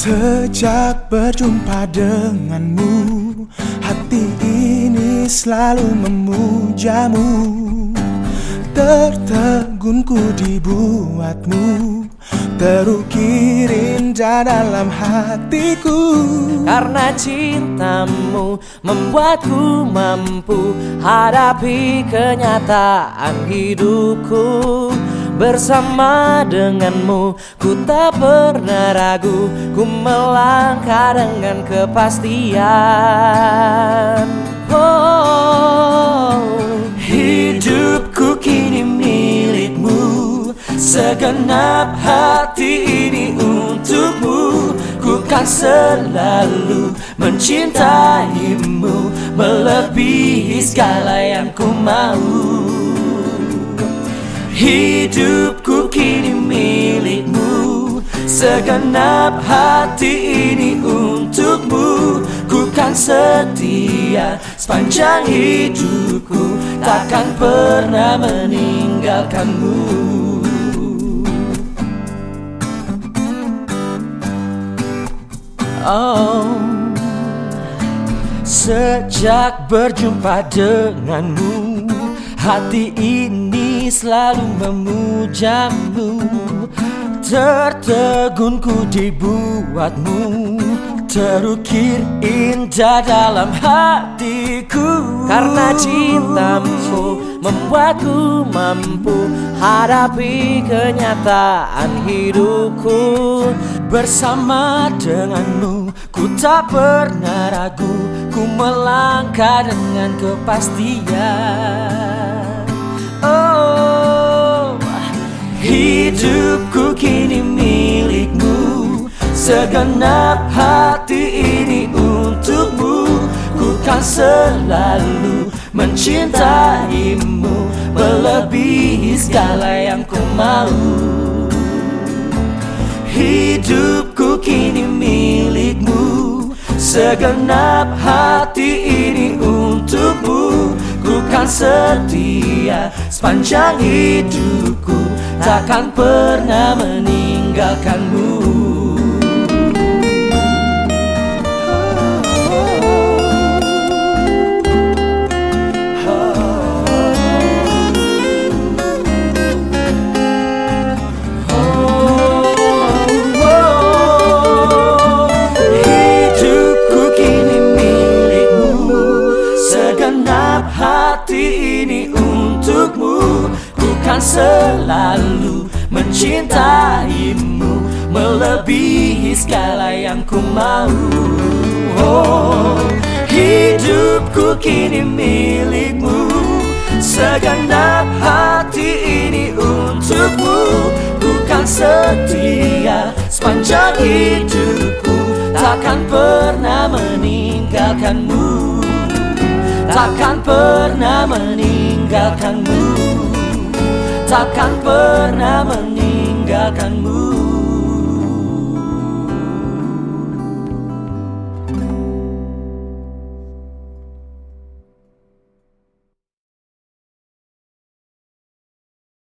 Sejak berjumpa denganmu Hati ini selalu memujamu. Tertegunku dibuatmu Terukir indah dalam hatiku. Karena cintamu membuatku mampu Hadapi kenyataan hidupku Bersama denganmu. Ku tak pernah ragu Ku melangkah dengan kepastian. Oh, Hidupku kini milikmu. Segenap hati ini untukmu. Ku kan selalu mencintaimu Melebihi segala yang ku mau Hidupku kini milikmu. Segenap hati ini untukmu. Ku kan setia sepanjang hidupku. Takkan pernah meninggalkanmu. Oh Sejak berjumpa denganmu Hati ini selalu memujamu Tertegunku dibuatmu Terukir indah dalam hatiku. Karena cintamu membuatku mampu Hadapi kenyataan hidupku. Bersama denganmu ku tak pernah ragu Ku melangkah dengan kepastian Hidupku kini milikmu. Segenap hati ini untukmu. Ku kan selalu mencintaimu. Melebihi segala yang ku mau. Hidupku kini milikmu. Segenap hati ini Ku kan setia. Sepanjang hidupku Takkan pernah meninggalkanmu ini untukmu. Ku kan selalu mencintaimu. Melebihi segala yang ku mau. Oh, Hidupku kini milikmu. Segenap hati ini untukmu. Ku kan setia sepanjang hidupku. Takkan pernah meninggalkanmu Takkan pernah meninggalkanmu. Takkan pernah meninggalkanmu